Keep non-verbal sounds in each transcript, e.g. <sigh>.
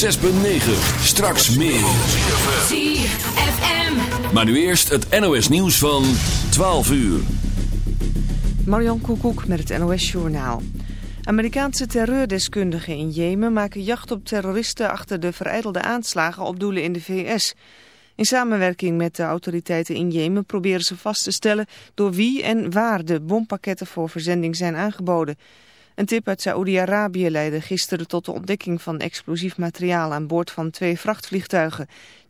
106.9. Straks meer. ZFM. Maar nu eerst het NOS nieuws van 12 uur. Marion Koekoek met het NOS Journaal. Amerikaanse terreurdeskundigen in Jemen maken jacht op terroristen achter de vereidelde aanslagen op doelen in de VS. In samenwerking met de autoriteiten in Jemen proberen ze vast te stellen door wie en waar de bompakketten voor verzending zijn aangeboden. Een tip uit Saoedi-Arabië leidde gisteren tot de ontdekking van explosief materiaal aan boord van twee vrachtvliegtuigen.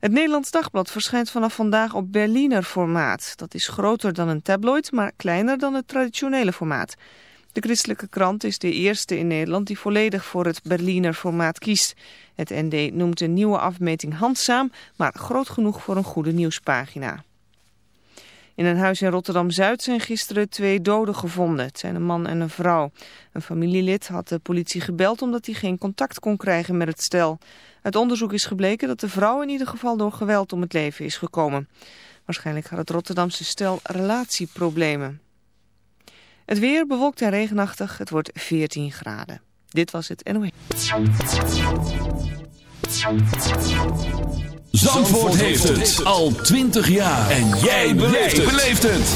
Het Nederlands Dagblad verschijnt vanaf vandaag op Berliner formaat. Dat is groter dan een tabloid, maar kleiner dan het traditionele formaat. De christelijke krant is de eerste in Nederland die volledig voor het Berliner formaat kiest. Het ND noemt de nieuwe afmeting handzaam, maar groot genoeg voor een goede nieuwspagina. In een huis in Rotterdam-Zuid zijn gisteren twee doden gevonden. Het zijn een man en een vrouw. Een familielid had de politie gebeld omdat hij geen contact kon krijgen met het stel. Uit onderzoek is gebleken dat de vrouw in ieder geval door geweld om het leven is gekomen. Waarschijnlijk had het Rotterdamse stel relatieproblemen. Het weer bewolkt en regenachtig. Het wordt 14 graden. Dit was het NOE. Zandvoort heeft het al 20 jaar. En jij beleeft het.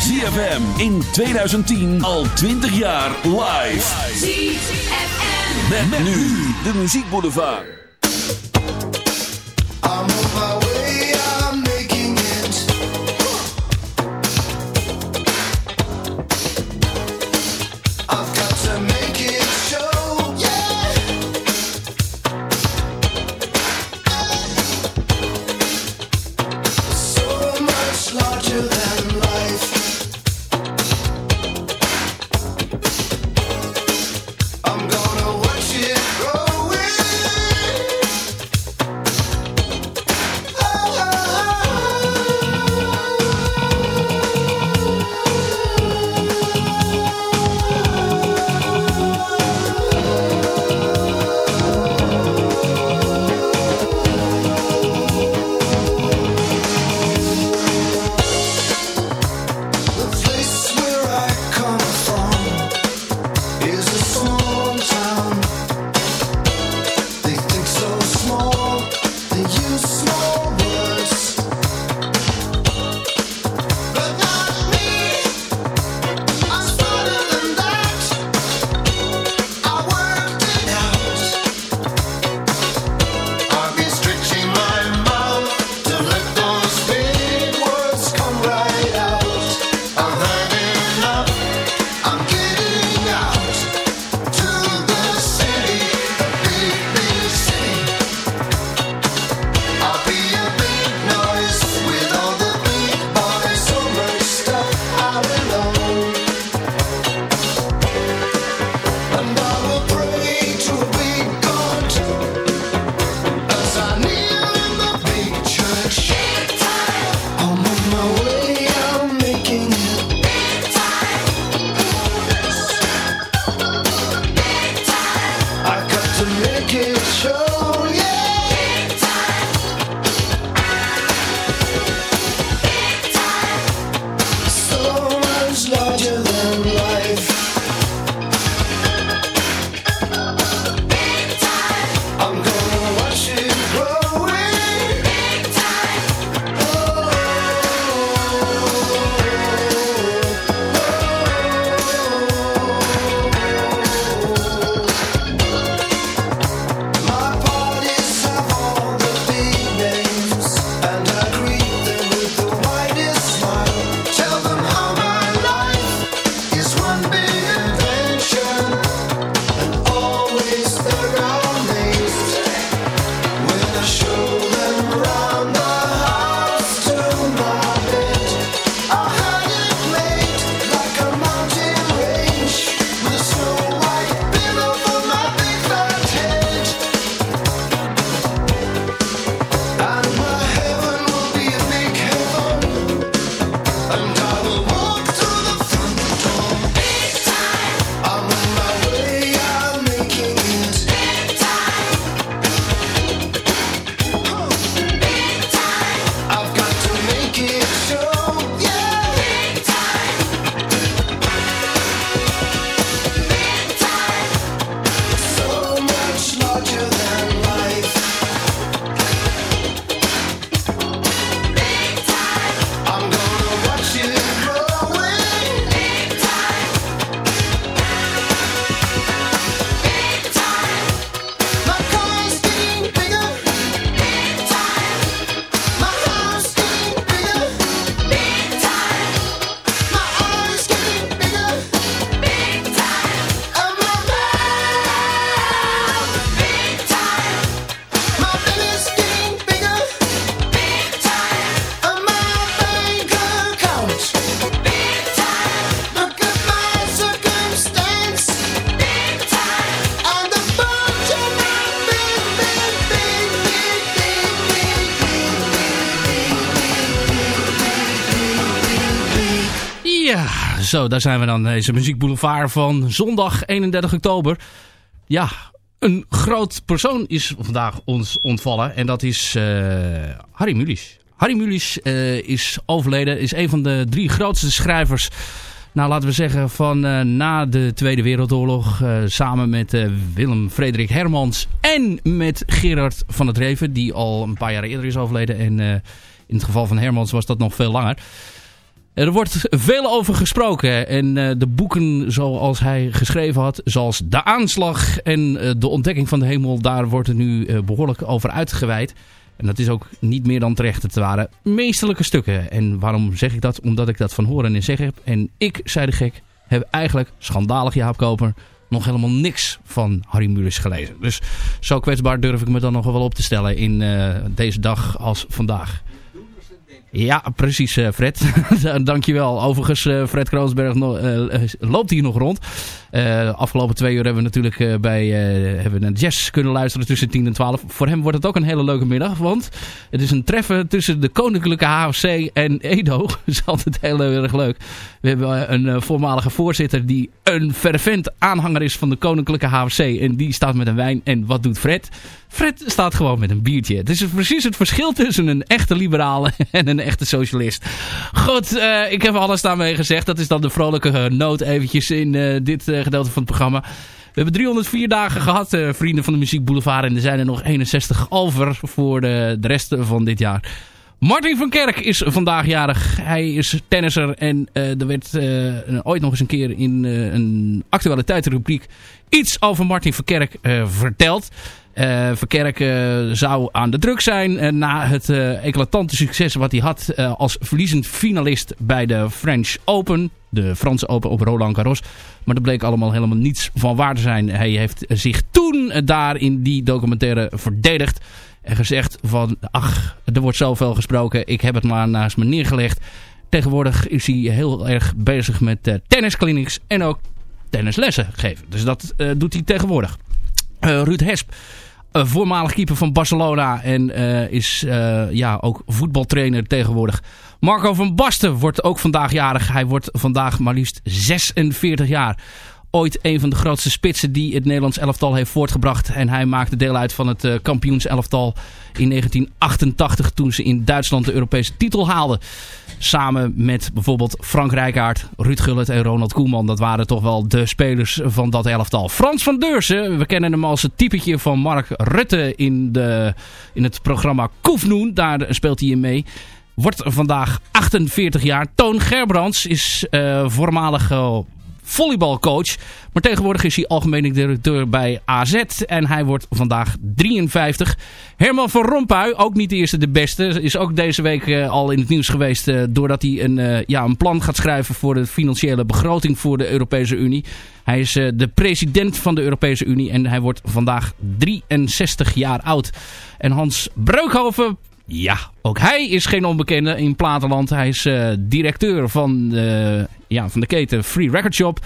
ZFM in 2010 al 20 jaar live. ZFM. Met, nu de muziekboulevard. Ja, zo, daar zijn we dan. Deze muziekboulevard van zondag 31 oktober. Ja, een groot persoon is vandaag ons ontvallen. En dat is uh, Harry Mulisch. Harry Mulisch uh, is overleden. Is een van de drie grootste schrijvers... Nou, laten we zeggen van uh, na de Tweede Wereldoorlog. samen met Willem Frederik Hermans. En met Gerard van het Reven. Die al een paar jaar eerder is overleden. En in het geval van Hermans was dat nog veel langer. Er wordt veel over gesproken en uh, de boeken zoals hij geschreven had, zoals De Aanslag en uh, De Ontdekking van de Hemel, daar wordt er nu uh, behoorlijk over uitgeweid. En dat is ook niet meer dan terecht. Het waren meesterlijke stukken. En waarom zeg ik dat? Omdat ik dat van horen en zeggen heb. En ik, zei de gek, heb eigenlijk, schandalig Jaap Koper, nog helemaal niks van Harry Mulisch gelezen. Dus zo kwetsbaar durf ik me dan nog wel op te stellen in deze dag als vandaag. Ja, precies uh, Fred. <laughs> Dankjewel. Overigens, uh, Fred Kroonsberg uh, loopt hier nog rond. Afgelopen twee uur hebben we natuurlijk bij hebben we een jazz kunnen luisteren tussen 10 en 12. Voor hem wordt het ook een hele leuke middag. Want het is een treffen tussen de Koninklijke HFC en Edo. <laughs> Dat is altijd heel erg leuk. We hebben een voormalige voorzitter die een fervent aanhanger is van de Koninklijke HFC. En die staat met een wijn. En wat doet Fred? Fred staat gewoon met een biertje. Het is precies het verschil tussen een echte liberale <laughs> en een echte socialist. Goed, ik heb alles daarmee gezegd. Dat is dan de vrolijke noot eventjes in dit gedeelte van het programma. We hebben 304 dagen gehad, vrienden van de Muziek Boulevard. En er zijn er nog 61 over voor de, de rest van dit jaar. Martin van Kerk is vandaag jarig. Hij is tennisser en uh, er werd ooit nog eens een keer in uh, een actualiteitsrubriek iets over Martin van Kerk verteld. Verkerk zou aan de druk zijn na het eclatante succes wat hij had als verliezend finalist bij de French Open. De Franse Open op Roland Garros. Maar dat bleek allemaal helemaal niets van waar te zijn. Hij heeft zich toen daar in die documentaire verdedigd. En gezegd van, ach, er wordt zoveel gesproken. Ik heb het maar naast me neergelegd. Tegenwoordig is hij heel erg bezig met tennisclinics en ook tennislessen geven. Dus dat doet hij tegenwoordig. Ruud Hesp uh, voormalig keeper van Barcelona en uh, is uh, ja, ook voetbaltrainer tegenwoordig. Marco van Basten wordt ook vandaag jarig. Hij wordt vandaag maar liefst 46 jaar ooit een van de grootste spitsen die het Nederlands elftal heeft voortgebracht. En hij maakte deel uit van het uh, kampioenselftal in 1988 toen ze in Duitsland de Europese titel haalden. Samen met bijvoorbeeld Frank Rijkaard, Ruud Gullit en Ronald Koeman. Dat waren toch wel de spelers van dat elftal. Frans van Deursen, we kennen hem als het typetje van Mark Rutte in, de, in het programma Koefnoen. Daar speelt hij in mee wordt vandaag 48 jaar. Toon Gerbrands is uh, voormalig uh, volleybalcoach. Maar tegenwoordig is hij algemeen directeur bij AZ. En hij wordt vandaag 53. Herman van Rompuy, ook niet de eerste de beste. Is ook deze week uh, al in het nieuws geweest. Uh, doordat hij een, ja, een plan gaat schrijven voor de financiële begroting voor de Europese Unie. Hij is de president van de Europese Unie. En hij wordt vandaag 63 jaar oud. En Hans Breukhoven ja, ook hij is geen onbekende in Platenland. Hij is uh, directeur van, uh, ja, van de keten Free Record Shop.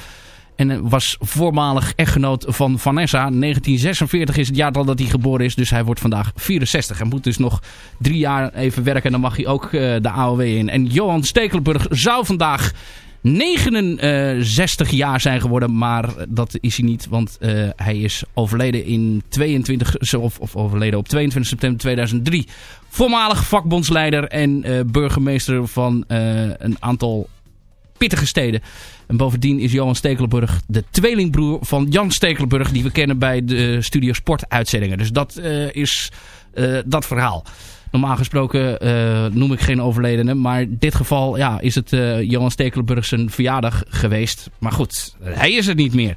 En was voormalig echtgenoot van Vanessa. 1946 is het jaartal dat hij geboren is. Dus hij wordt vandaag 64. Hij moet dus nog drie jaar even werken. En dan mag hij ook uh, de AOW in. En Johan Stekelenburg zou vandaag 69 jaar zijn geworden. Maar dat is hij niet. Want uh, hij is overleden in 22, of, of overleden op 22 september 2003. Voormalig vakbondsleider en uh, burgemeester van uh, een aantal pittige steden. En bovendien is Johan Stekelenburg de tweelingbroer van Jan Stekelenburg... die we kennen bij de Studio Sport uitzendingen. Dus dat is dat verhaal. Normaal gesproken uh, noem ik geen overledene. Maar in dit geval ja, is het uh, Johan Stekelenburg zijn verjaardag geweest. Maar goed, hij is het niet meer.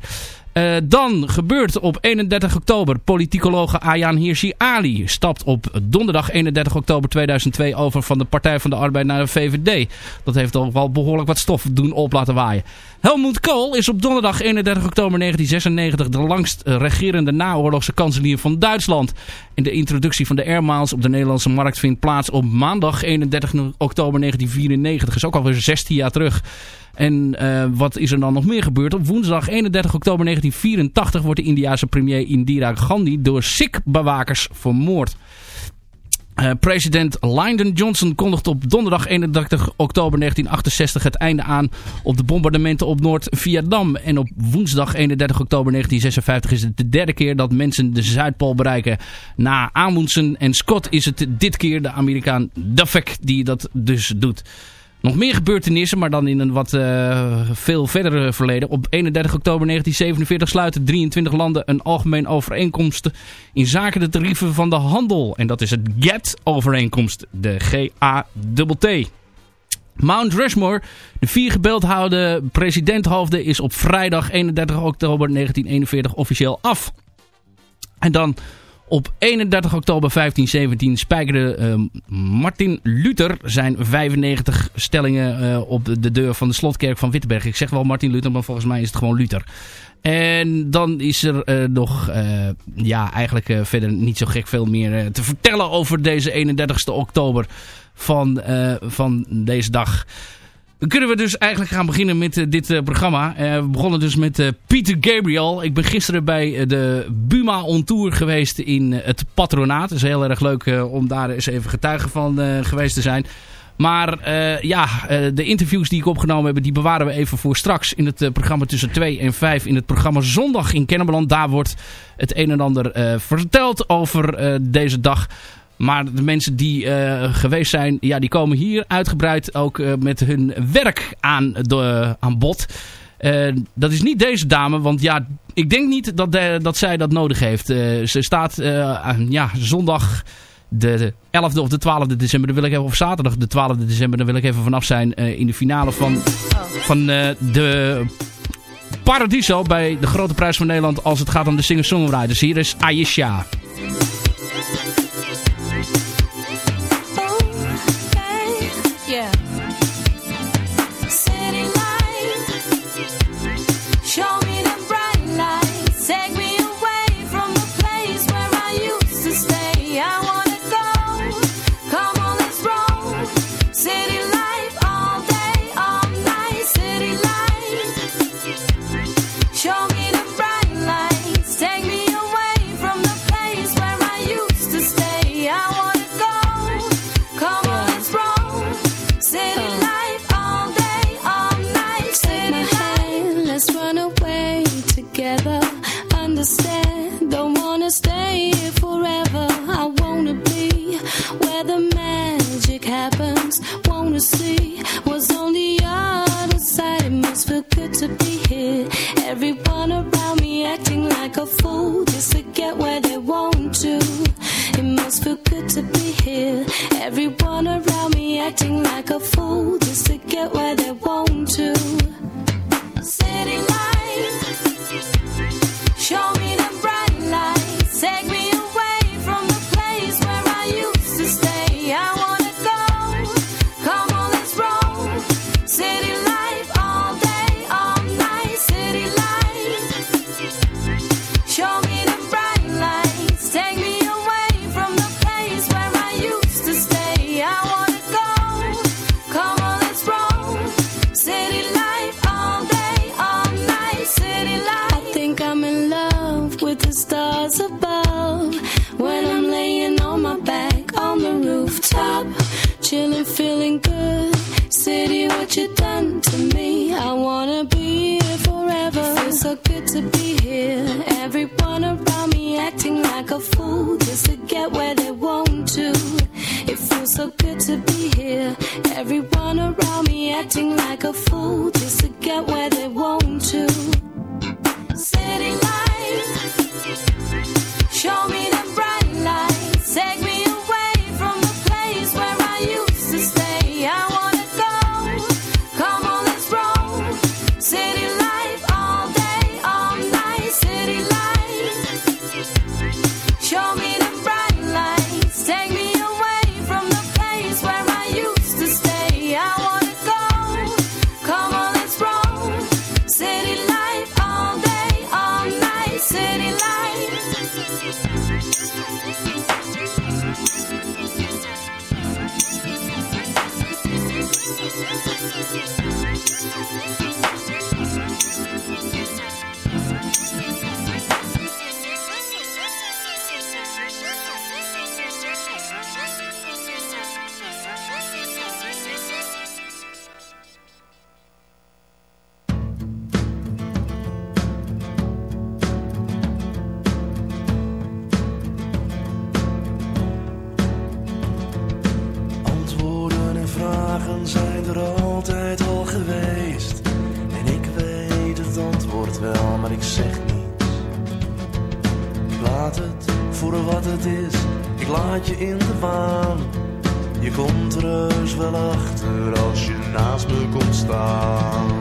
Uh, dan gebeurt op 31 oktober politicologe Ayaan Hirsi Ali stapt op donderdag 31 oktober 2002 over van de Partij van de Arbeid naar de VVD. Dat heeft al wel behoorlijk wat stof doen op laten waaien. Helmut Kool is op donderdag 31 oktober 1996 de langst regerende naoorlogse kanselier van Duitsland. En de introductie van de Air Miles op de Nederlandse markt vindt plaats op maandag 31 oktober 1994. is ook alweer 16 jaar terug. En uh, wat is er dan nog meer gebeurd? Op woensdag 31 oktober 1984 wordt de Indiase premier Indira Gandhi door Sikh-bewakers vermoord. Uh, president Lyndon Johnson kondigt op donderdag 31 oktober 1968 het einde aan op de bombardementen op Noord-Vietnam. En op woensdag 31 oktober 1956 is het de derde keer dat mensen de Zuidpool bereiken. Na Amundsen en Scott is het dit keer de Amerikaan Duffek die dat dus doet. Nog meer gebeurtenissen, maar dan in een wat uh, veel verder verleden. Op 31 oktober 1947 sluiten 23 landen een algemeen overeenkomst in zaken de tarieven van de handel. En dat is het GATT-overeenkomst, de G-A-T-T. Mount Rushmore, de vier gebeeldhouwde presidenthoofden, is op vrijdag 31 oktober 1941 officieel af. En dan op 31 oktober 1517 spijkerde uh, Martin Luther zijn 95 stellingen uh, op de deur van de slotkerk van Wittenberg. Ik zeg wel Martin Luther, maar volgens mij is het gewoon Luther. En dan is er uh, nog ja, eigenlijk verder niet zo gek veel meer te vertellen over deze 31 oktober van, van deze dag. Dan kunnen we dus eigenlijk gaan beginnen met uh, dit uh, programma. Uh, we begonnen dus met Peter Gabriel. Ik ben gisteren bij de Buma On Tour geweest in het patronaat. Het is heel erg leuk om daar eens even getuige van geweest te zijn. Maar ja, de interviews die ik opgenomen heb, die bewaren we even voor straks in het programma tussen 2 en 5 in het programma Zondag in Kennemerland. Daar wordt het een en ander verteld over deze dag. Maar de mensen die uh, geweest zijn, ja, die komen hier uitgebreid ook uh, met hun werk aan, de, aan bod. Uh, dat is niet deze dame, want ja, ik denk niet dat, dat zij dat nodig heeft. ze staat ja, zondag de 11e of de 12e december, wil ik even, of zaterdag de 12e december, daar wil ik even vanaf zijn in de finale van, van de Paradiso bij de Grote Prijs van Nederland als het gaat om de singer-songwriters. Hier is just wanna see what's on the other side. It must feel good to be here. Everyone around me acting like a fool just to get where they want to. It must feel good to be here. Everyone around me acting like a fool just to get where they want to. City lights, show me the bright lights. Je in de. Je komt er wel achter als je naast me komt staan.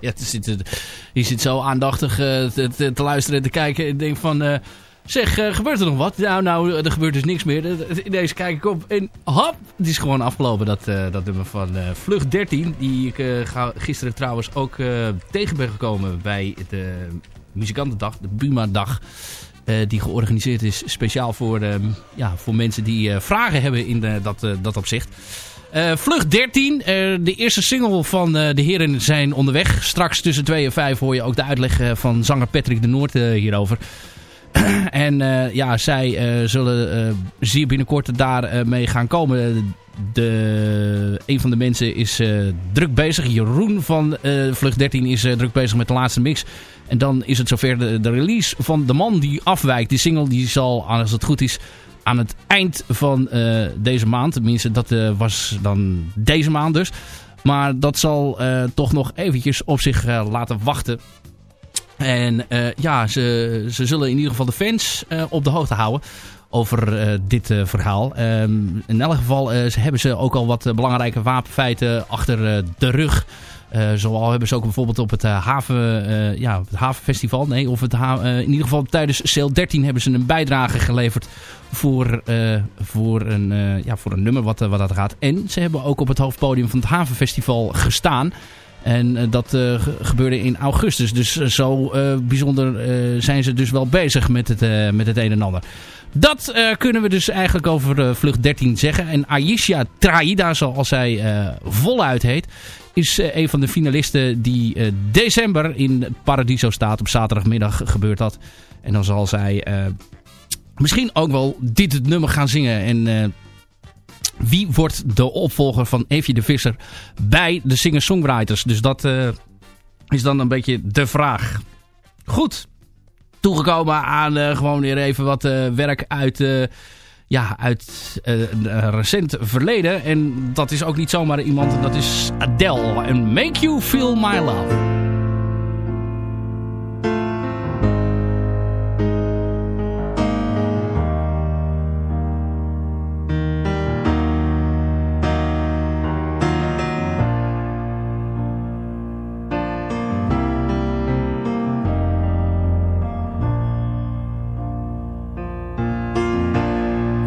Ja, zit, je zit zo aandachtig eh, te, te, te luisteren en te kijken. En denk van, eh, zeg, eh, gebeurt er nog wat? Nou, nou, er gebeurt dus niks meer. Ineens kijk ik op en hop, het is gewoon afgelopen. Dat, dat nummer van Vlucht 13. Die ik gisteren trouwens ook tegen ben gekomen bij de muzikantendag, de Buma-dag. die georganiseerd is speciaal voor, eh, ja, voor mensen die vragen hebben in dat, dat opzicht. Eh, Vlucht 13, eh, de eerste single van eh, de heren zijn onderweg. Straks tussen 2 en 5 hoor je ook de uitleg van zanger Patrick de Noord hierover. <clears throat> en ja, zij zullen zeer binnenkort daarmee mee gaan komen. De, een van de mensen is druk bezig. Jeroen van Vlucht 13 is druk bezig met de laatste mix. En dan is het zover de, de release van De Man die afwijkt. Die single die zal, als het goed is, aan het eind van eh, deze maand. Tenminste, dat eh, was dan deze maand dus. Maar dat zal eh, toch nog eventjes op zich laten wachten. En ja, ze, ze zullen in ieder geval de fans op de hoogte houden over dit verhaal. Ehm, in elk geval hebben ze ook al wat belangrijke wapenfeiten achter de rug. Eh zoal hebben ze ook bijvoorbeeld op het, eh, haven, eh, ja, het havenfestival, nee, of het ha- in ieder geval tijdens Sail 13 hebben ze een bijdrage geleverd voor, voor, een, ja, voor een nummer wat, wat dat gaat. En ze hebben ook op het hoofdpodium van het havenfestival gestaan. En dat ge- gebeurde in augustus. Dus zo bijzonder zijn ze dus wel bezig met het, met het een en ander. Dat kunnen we dus eigenlijk over vlucht 13 zeggen. En Aisha Traida, zoals zij voluit heet, is eh, een van de finalisten die eh, december in Paradiso staat. Op zaterdagmiddag gebeurt dat. En dan zal zij eh, misschien ook wel dit het nummer gaan zingen. En wie wordt de opvolger van Evie de Visser bij de singer-songwriters? Dus dat is dan een beetje de vraag. Goed, toegekomen aan gewoon weer even wat werk uit, ja, uit een recent verleden. En dat is ook niet zomaar iemand, dat is Adele. En Make You Feel My Love.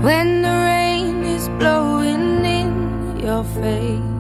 when the rain is blowing in your face.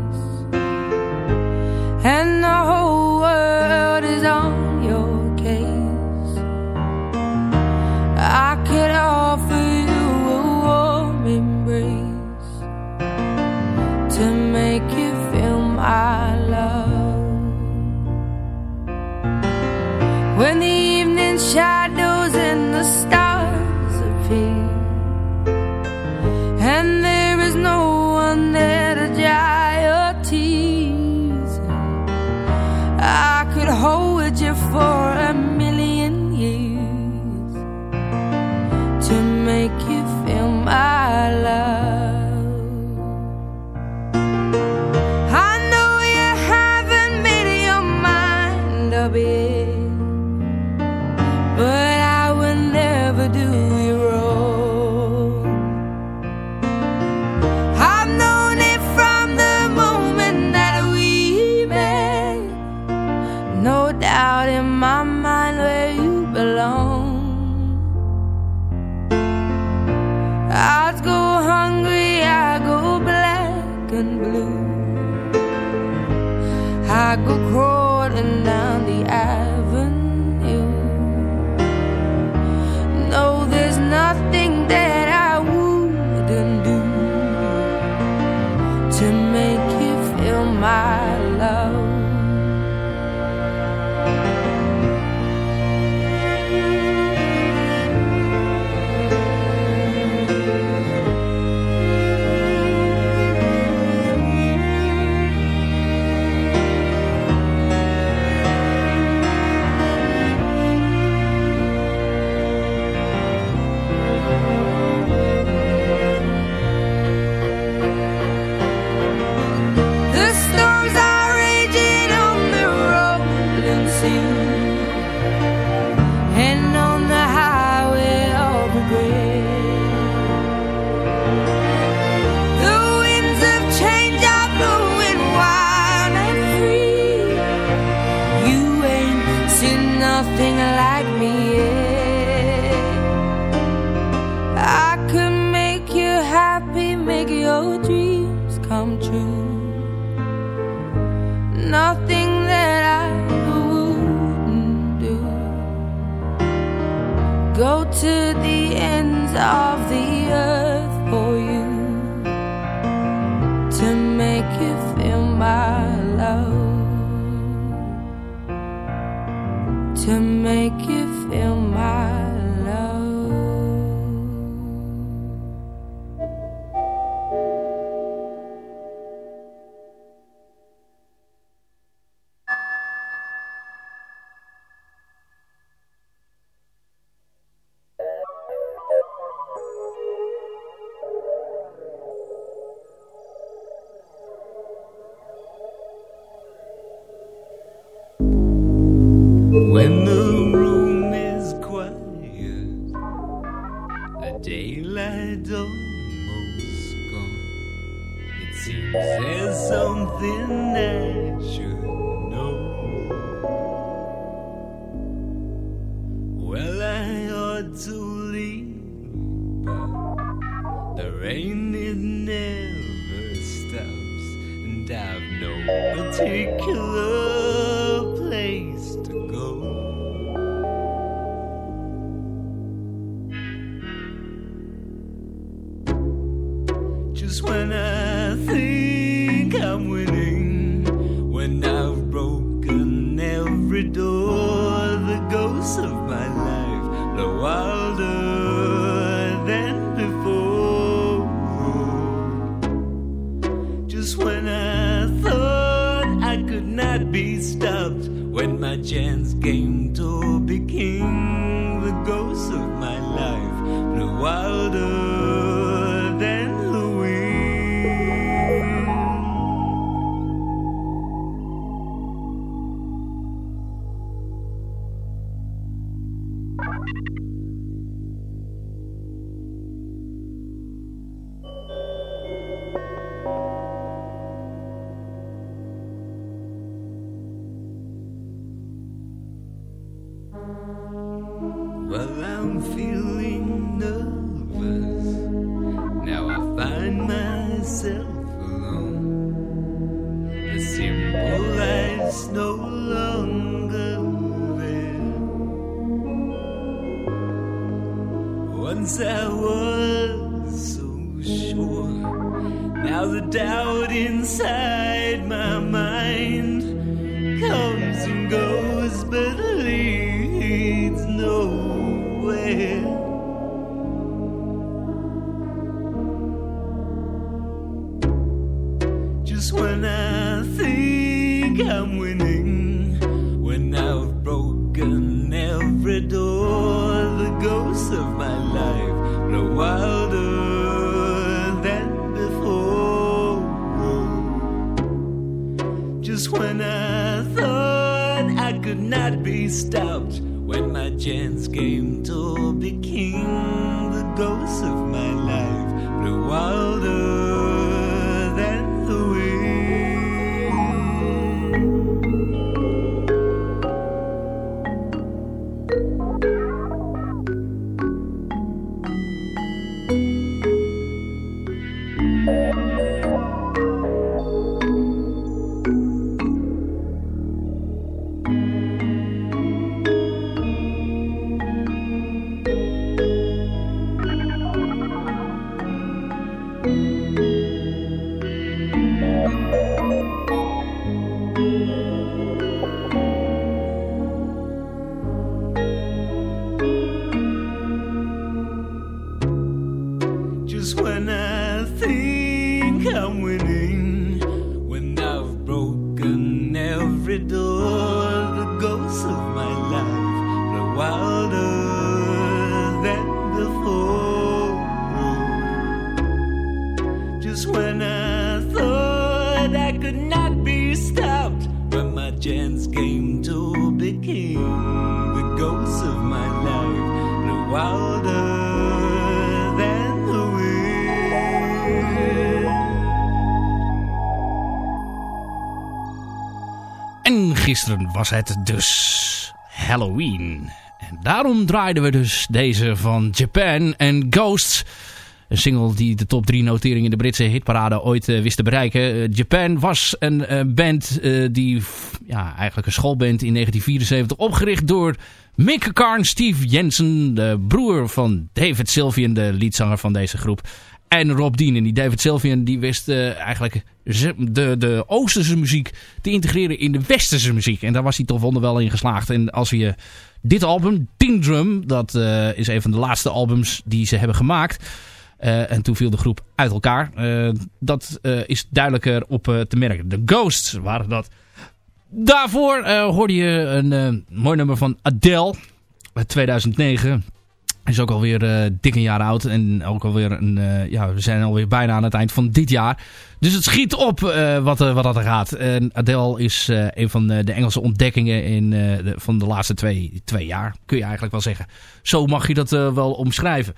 to leave, but the rain it never stops, and I've no particular. Just when I think I'm winning, when I've broken every door, the ghosts of my life grow wilder than before. Just when I thought I could not be stopped, when my chance came to be king, the ghosts of my life grew wilder het dus Halloween. En daarom draaiden we dus deze van Japan en Ghosts. Een single die de top 3 notering in de Britse hitparade ooit eh, wist te bereiken. Eh, Japan was een eh, band die, ja, eigenlijk een schoolband in 1974 opgericht door Mick Karn, Steve Jensen, de broer van David Sylvian, de leadzanger van deze groep. En Rob Dean. En die David Sylvian die wist eh, eigenlijk de, de Oosterse muziek te integreren in de Westerse muziek. En daar was hij toch wonderwel in geslaagd. En als je dit album, Drum, dat eh, is een van de laatste albums die ze hebben gemaakt. Eh, en toen viel de groep uit elkaar. Dat is duidelijker op te merken. De Ghosts waren dat. Daarvoor hoorde je een mooi nummer van Adele. Uit 2009. Is ook alweer eh dik een jaar oud. En ook alweer een, eh, ja, we zijn alweer bijna aan het eind van dit jaar. Dus het schiet op eh, wat, wat dat er gaat. En Adele is een van de, Engelse ontdekkingen in, van de laatste twee, twee jaar. Kun je eigenlijk wel zeggen. Zo mag je dat wel omschrijven.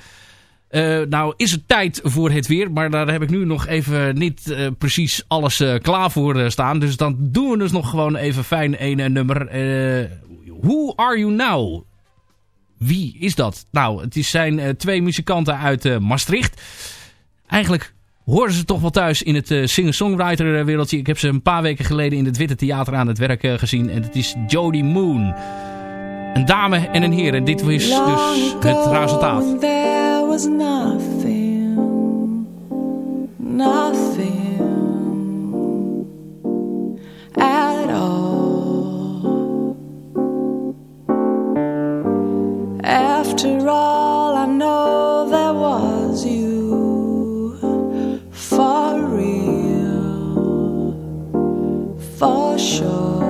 Nou is het tijd voor het weer. Maar daar heb ik nu nog even niet precies alles klaar voor staan. Dus dan doen we dus nog gewoon even fijn een nummer. Who Are You Now? Wie is dat? Nou, het is- zijn eh, twee muzikanten uit eh, Maastricht. Eigenlijk horen ze toch wel thuis in het eh, singer-songwriter wereldje. Ik heb ze een paar weken geleden in het Witte Theater aan het werk gezien. En het is Jodie Moon. Een dame en een heer. En dit is dus het resultaat. when there was nothing, nothing After all, I know there was you for real, for sure.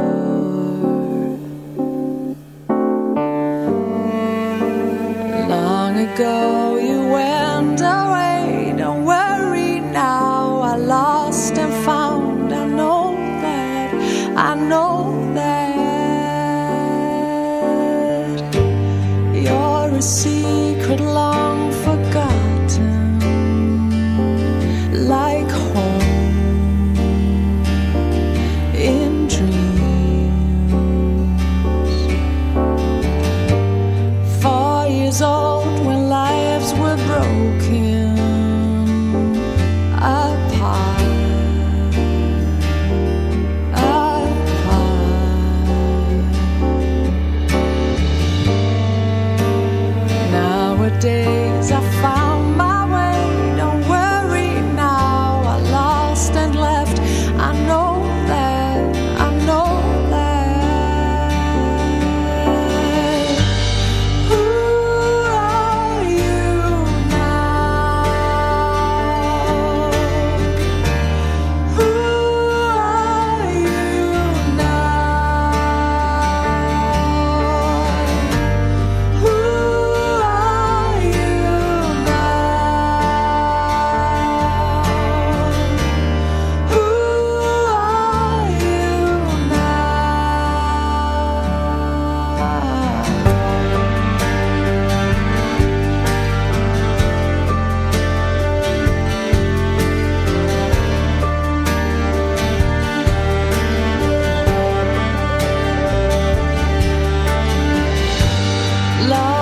Love.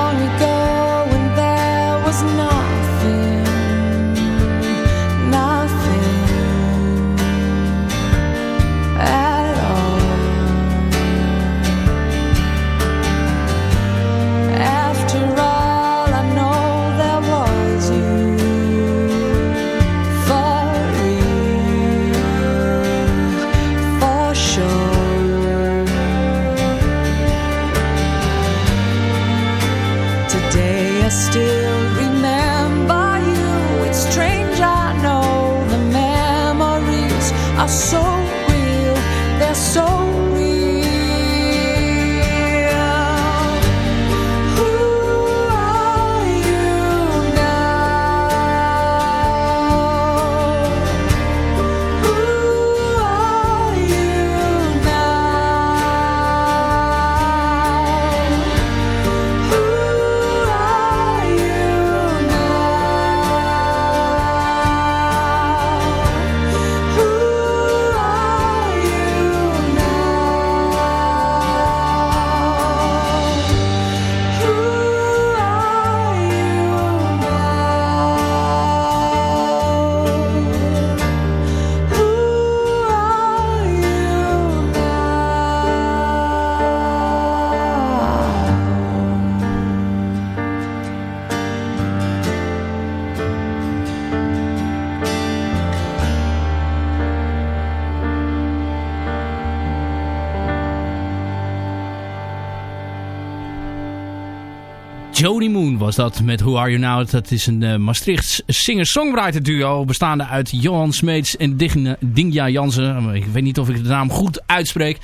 Met Who Are You Now? Dat is een uh, Maastrichts singer-songwriter duo bestaande uit Johan Smeets en Dingja Jansen. Ik weet niet of ik de naam goed uitspreek.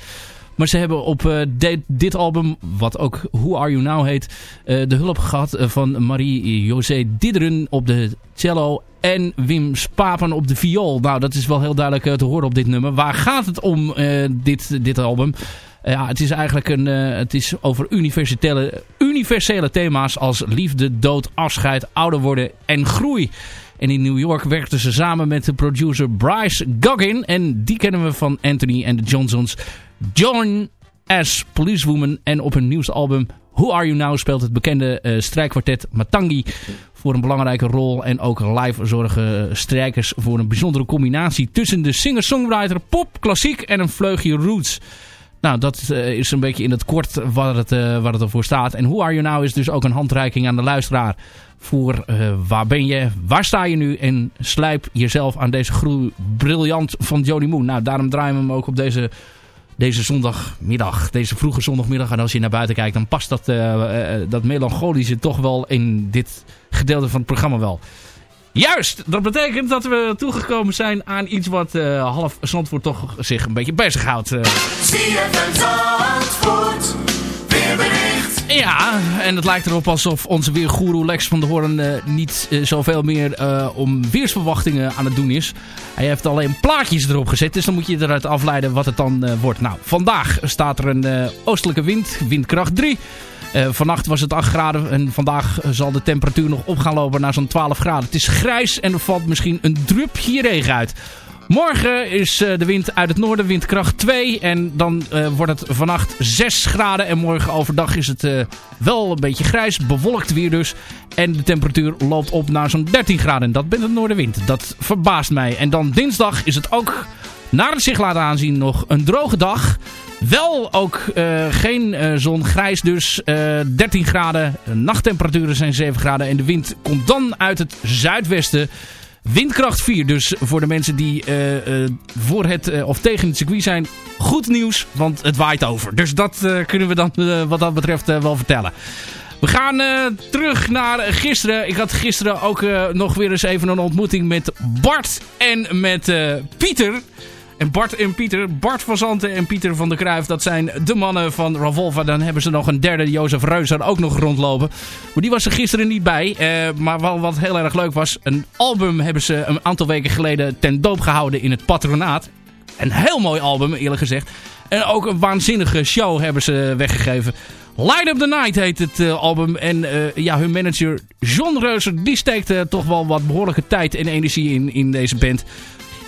Maar ze hebben op uh, dit album, wat ook Who Are You Now heet, uh, de hulp gehad van Marie-José Dideren op de cello en Wim Spapen op de viool. Nou, dat is wel heel duidelijk te horen op dit nummer. Waar gaat het om, dit, dit album? Ja, het is eigenlijk een, uh, het is over universele, universele thema's als liefde, dood, afscheid, ouder worden en groei. En in New York werkten ze samen met de producer Bryce Goggin. En die kennen we van Anthony and the Johnsons. John as Policewoman. En op hun nieuwste album Who Are You Now speelt het bekende uh, strijkkwartet Matangi voor een belangrijke rol. En ook live zorgen strijkers voor een bijzondere combinatie tussen de singer-songwriter, pop, klassiek en een vleugje roots. Nou, dat uh, is een beetje in het kort waar het, uh, waar het ervoor staat. En Who Are You Now is dus ook een handreiking aan de luisteraar. Voor uh, waar ben je, waar sta je nu en slijp jezelf aan deze groei briljant van Jody Moon. Nou, daarom draaien we hem ook op deze, deze zondagmiddag, deze vroege zondagmiddag. En als je naar buiten kijkt, dan past dat, dat melancholische toch wel in dit gedeelte van het programma wel. Juist, dat betekent dat we toegekomen zijn aan iets wat uh, half Zandvoort toch zich een beetje bezighoudt. Uh. Zandvoort, weerbericht. Ja, en het lijkt erop alsof onze weergoeroe Lex van der Hoorn uh, niet zoveel meer om weersverwachtingen aan het doen is. Hij heeft alleen plaatjes erop gezet, dus dan moet je eruit afleiden wat het dan wordt. Nou, vandaag staat er een oostelijke wind, windkracht 3. Uh, vannacht was het 8 graden en vandaag zal de temperatuur nog op gaan lopen naar zo'n 12 graden. Het is grijs en er valt misschien een drupje regen uit. Morgen is uh, de wind uit het noorden, windkracht 2. En dan wordt het vannacht 6 graden. En morgen overdag is het wel een beetje grijs, bewolkt weer dus. En de temperatuur loopt op naar zo'n 13 graden. En dat bent het noordenwind. Dat verbaast mij. En dan dinsdag is het ook, naar het zich laten aanzien, nog een droge dag. Wel ook uh, geen uh, zon, grijs dus. Uh, 13 graden, nachttemperaturen zijn 7 graden. En de wind komt dan uit het zuidwesten. Windkracht 4, dus voor de mensen die voor het of tegen het circuit zijn, goed nieuws, want het waait over. Dus dat kunnen we dan wat dat betreft wel vertellen. We gaan terug naar gisteren. Ik had gisteren ook nog weer eens even een ontmoeting met Bart en met Pieter. En Bart en Pieter, Bart van Zanten en Pieter van der Kruijf, dat zijn de mannen van Ravolva. Dan hebben ze nog een derde, Jozef Reuser, ook nog rondlopen. Maar die was er gisteren niet bij. Uh, maar wat heel erg leuk was, een album hebben ze een aantal weken geleden ten doop gehouden in het patronaat. Een heel mooi album, eerlijk gezegd. En ook een waanzinnige show hebben ze weggegeven. Light Up The Night heet het uh, album. En uh, ja, hun manager John Reuser, die steekt toch wel wat behoorlijke tijd en energie in, in deze band.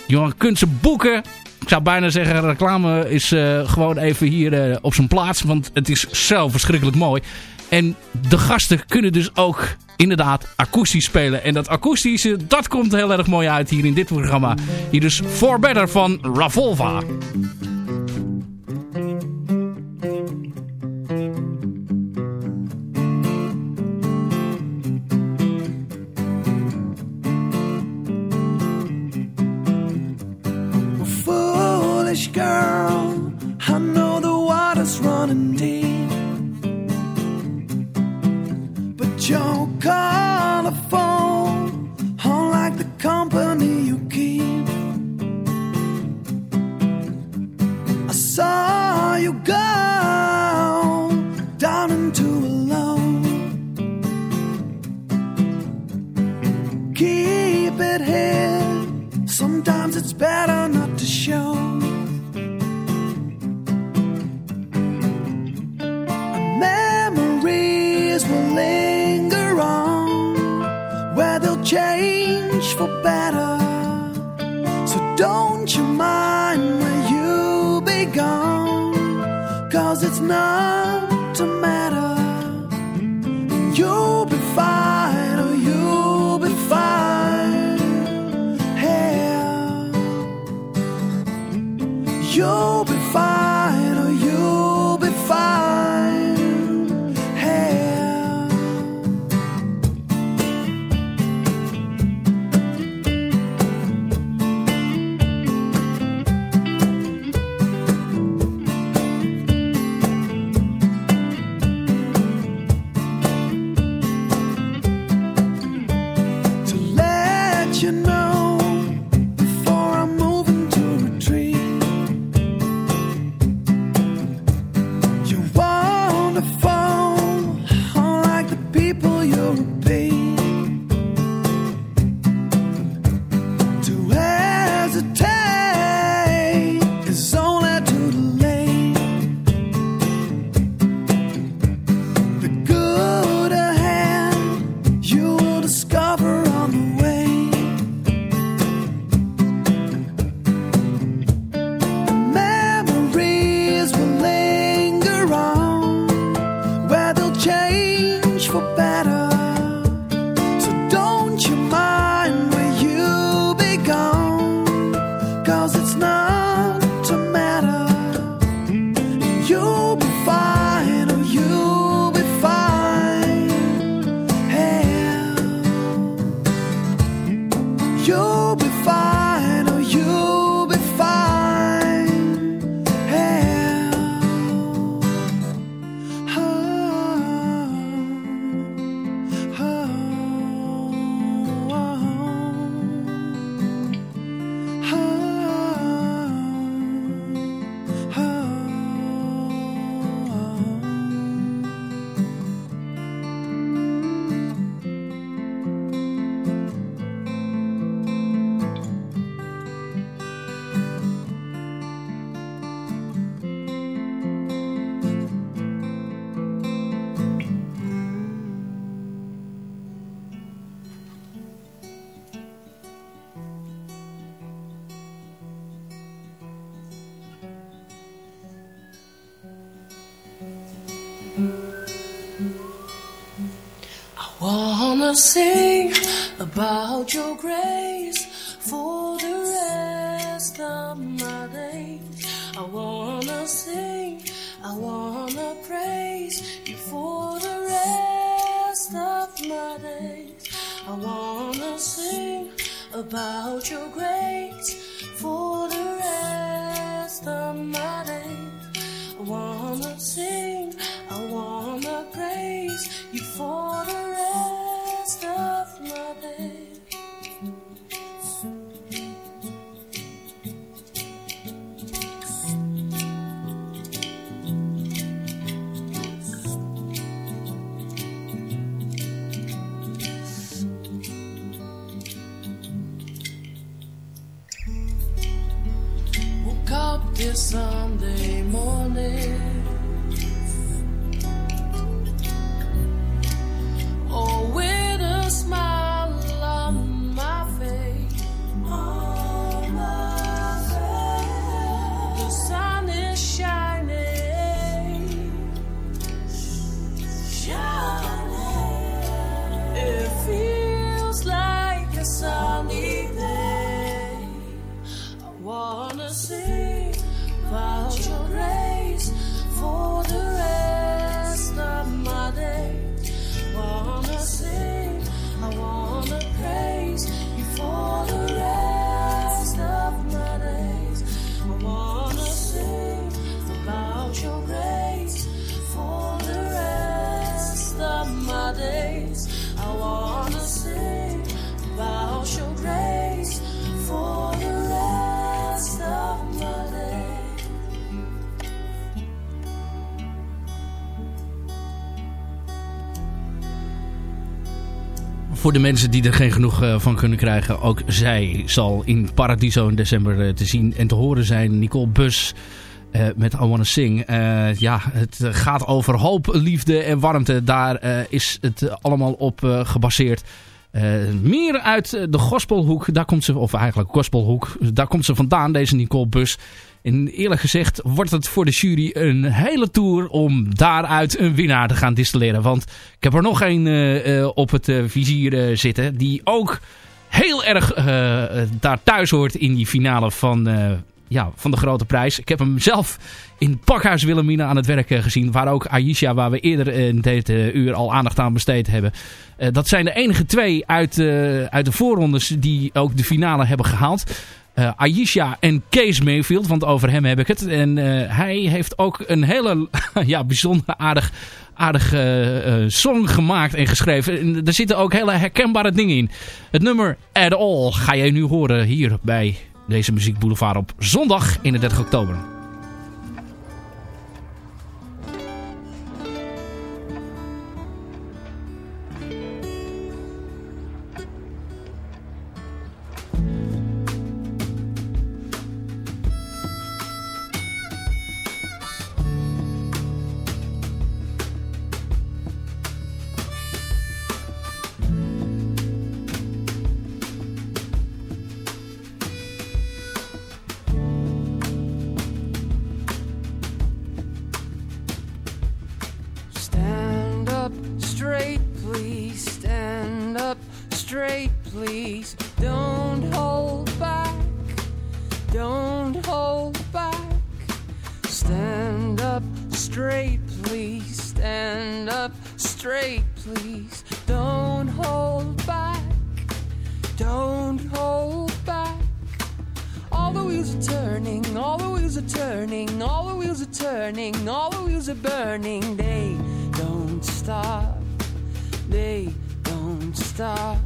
Je kunt ze boeken ik zou bijna zeggen, reclame is uh, gewoon even hier uh, op zijn plaats. Want het is zo verschrikkelijk mooi. En de gasten kunnen dus ook inderdaad akoestisch spelen. En dat akoestische, dat komt heel erg mooi uit hier in dit programma. Hier dus For Better van Ravolva. Girl. I know the water's running deep, but you're colorful, unlike the company you keep. I saw you go down into a low. Keep it here. Sometimes it's better change for better. About your grace for the rest of my days. I wanna sing, I wanna praise you for the rest of my days. I wanna sing about your grace for the rest of my days. I wanna sing, I wanna praise you for Voor de mensen die er geen genoeg eh, van kunnen krijgen. Ook zij zal in Paradiso in december eh, te zien en te horen zijn. Nicole Bus eh, met I Wanna Sing. Ja, het gaat over hoop, liefde en warmte. Daar is het allemaal op gebaseerd. Eh, meer uit eh, de gospelhoek, daar komt ze, of eigenlijk gospelhoek, daar komt ze vandaan, deze Nicole Bus. En eerlijk gezegd wordt het voor de jury een hele tour om daaruit een winnaar te gaan distilleren. Want ik heb er nog een eh, op het vizier zitten die ook heel erg daar thuis hoort in die finale van, ja, van de grote prijs. Ik heb hem zelf in Pakhuis Wilhelmina aan het werk eh, gezien. Waar ook Aisha, waar we eerder in dit eh, uur al aandacht aan besteed hebben. Eh, dat zijn de enige twee uit, eh, uit de voorrondes die ook de finale hebben gehaald. Eh Aisha en Kees Mayfield, want over hem heb ik het. En eh, hij heeft ook een hele <laughs> ja, bijzonder aardig, aardig eh, eh, song gemaakt en geschreven. En er zitten ook hele herkenbare dingen in. Het nummer At All ga je nu horen hier bij deze Muziek Boulevard op zondag 31 oktober. Straight, please. Stand up straight, please. Don't hold back. Don't hold back. All the wheels are turning, all the wheels are turning, all the wheels are turning, all the wheels are burning. They don't stop. They don't stop.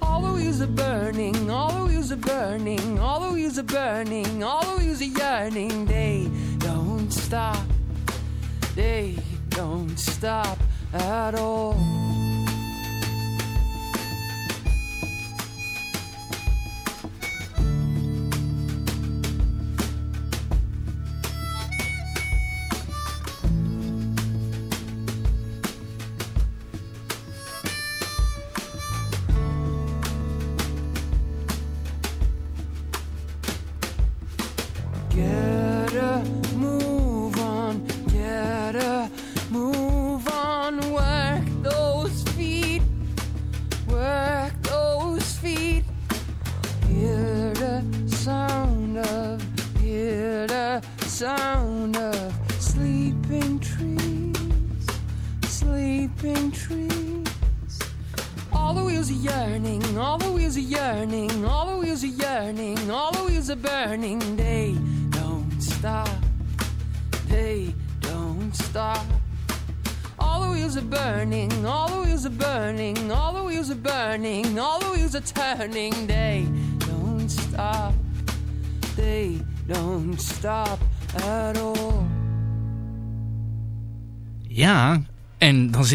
All the wheels are burning, all the wheels are burning, all the wheels are burning, all the wheels are yearning. They don't stop. They don't stop at all.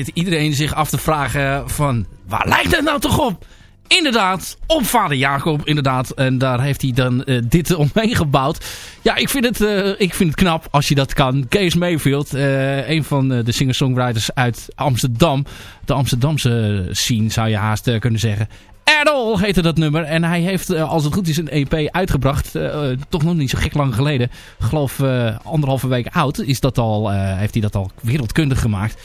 Iedereen zich af te vragen van... Waar lijkt het nou toch op? Inderdaad, op vader Jacob, inderdaad. En daar heeft hij dan eh, dit omheen gebouwd. Ja, ik vind, het, eh, ik vind het knap als je dat kan. Kees Mayfield, eh, een van de singer-songwriters uit Amsterdam. De Amsterdamse scene zou je haast kunnen zeggen. Errol heette dat nummer. En hij heeft, als het goed is, een EP uitgebracht. toch nog niet zo gek lang geleden. Ik geloof anderhalve week oud is dat al, heeft hij dat al wereldkundig gemaakt.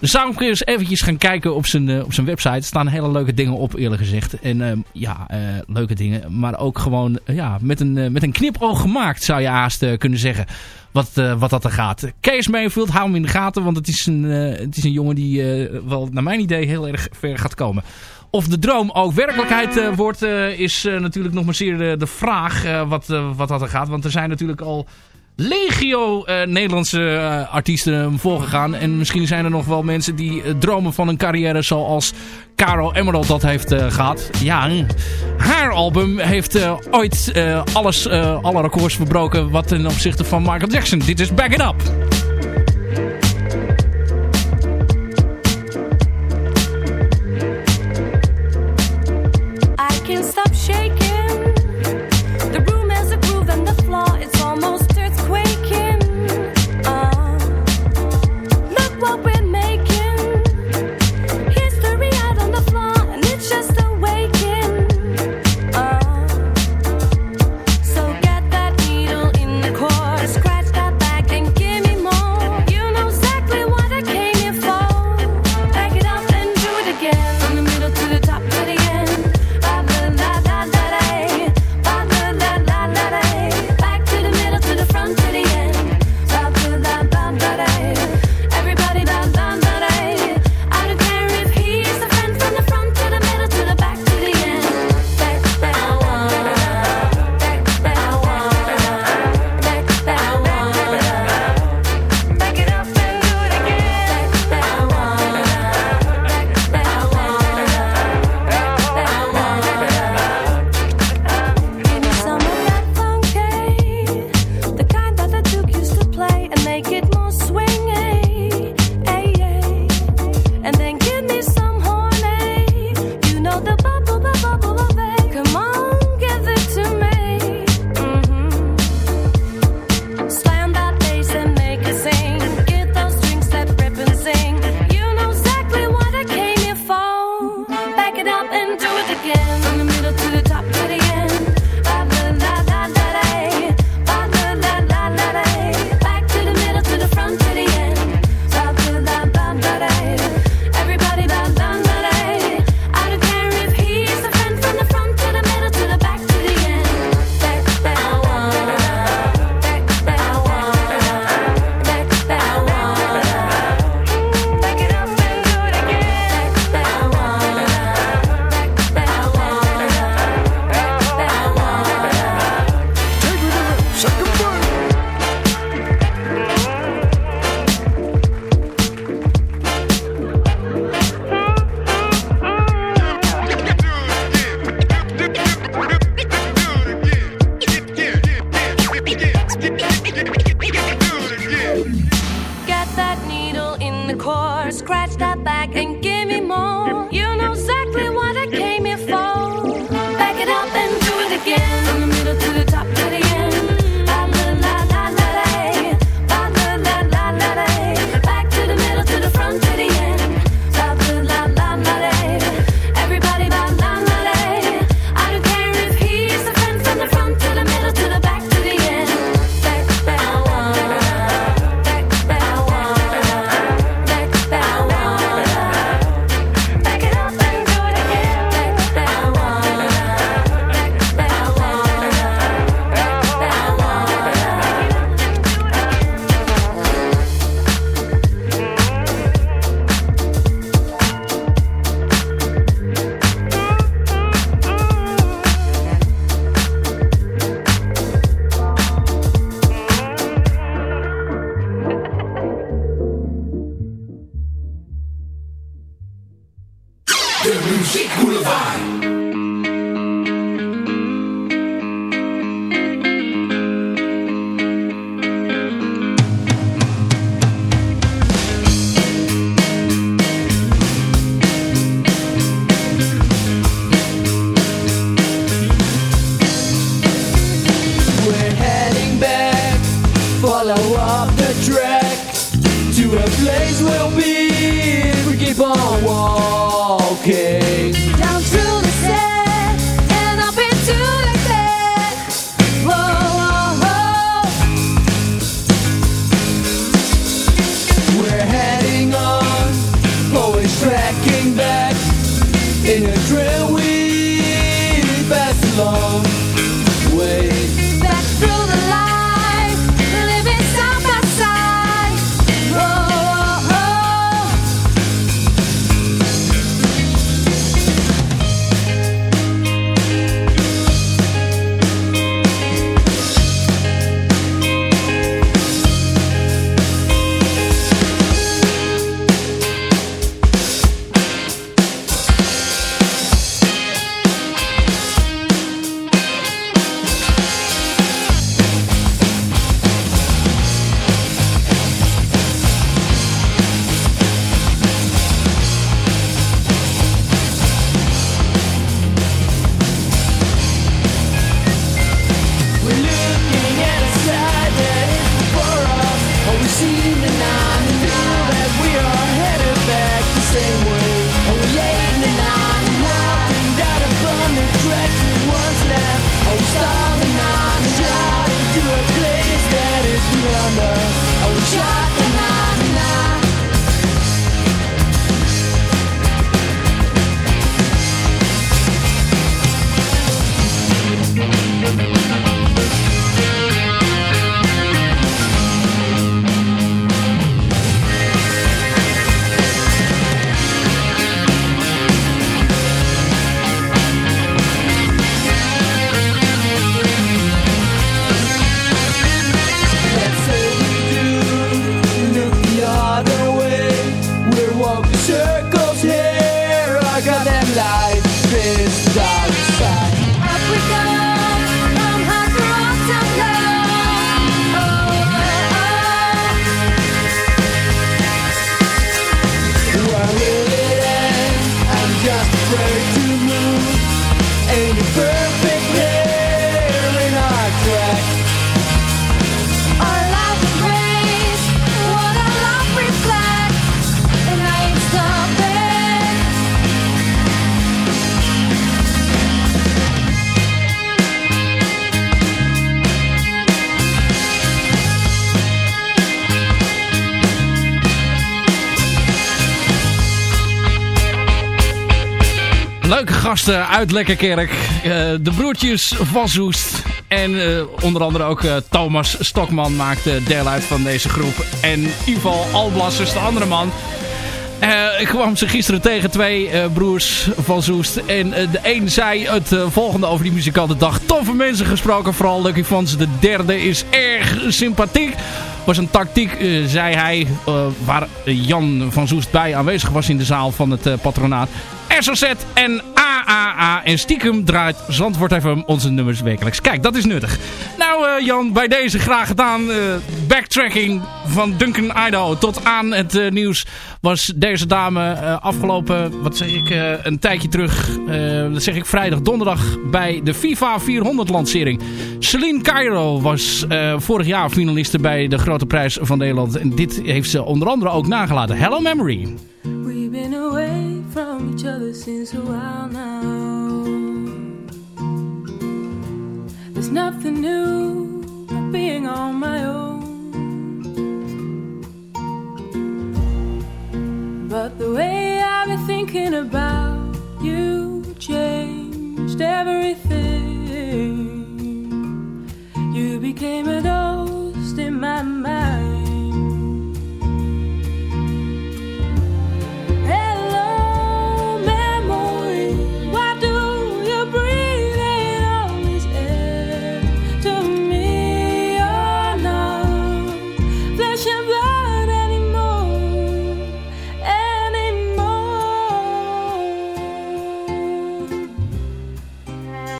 Eens eventjes gaan kijken op zijn, eh, op zijn website. Er staan hele leuke dingen op eerlijk gezegd. En eh, ja, eh, leuke dingen. Maar ook gewoon eh, ja, met, een, met een knipoog gemaakt zou je haast kunnen zeggen. Wat, wat dat er gaat. Kees Mayfield, hou hem in de gaten. Want het is een, het is een jongen die wel naar mijn idee heel erg ver gaat komen. Of de droom ook werkelijkheid wordt, is natuurlijk nog maar zeer de, vraag wat, wat dat er gaat. Want er zijn natuurlijk al legio eh, Nederlandse eh, artiesten voorgegaan. En misschien zijn er nog wel mensen die eh, dromen van een carrière zoals Caro Emerald dat heeft eh, gehad. Ja, haar album heeft ooit alles, alle records verbroken wat ten opzichte van Michael Jackson. Dit is Back It Up. Leuke gasten uit Lekkerkerk. Eh, de broertjes van Zoest. En eh, onder andere ook eh, Thomas Stokman maakte deel uit van deze groep. En Ivo Alblas is de andere man. ik kwam ze gisteren tegen, twee broers van Zoest. En de een zei het volgende over die muzikantendag. Toffe mensen gesproken, vooral Lucky Fons. De derde is erg sympathiek was een tactiek, zei hij, waar Jan van Zoest bij aanwezig was in de zaal van het patronaat. SOZ en AAA. En stiekem draait Zandvoort even onze nummers wekelijks. Kijk, dat is nuttig. Nou eh, Jan, bij deze graag gedaan. Eh, backtracking van Duncan Idaho tot aan het eh, nieuws was deze dame afgelopen, wat zeg ik, een tijdje terug. dat zeg ik vrijdag, donderdag bij de FIFA 400 lancering. Celine Cairo was vorig jaar finaliste bij de Grote Prijs van Nederland. En dit heeft ze onder andere ook nagelaten. Hello Memory. We've been away from each other since a while now. There's nothing new about being on my own. But the way I've been thinking about you changed everything. You became a ghost in my mind.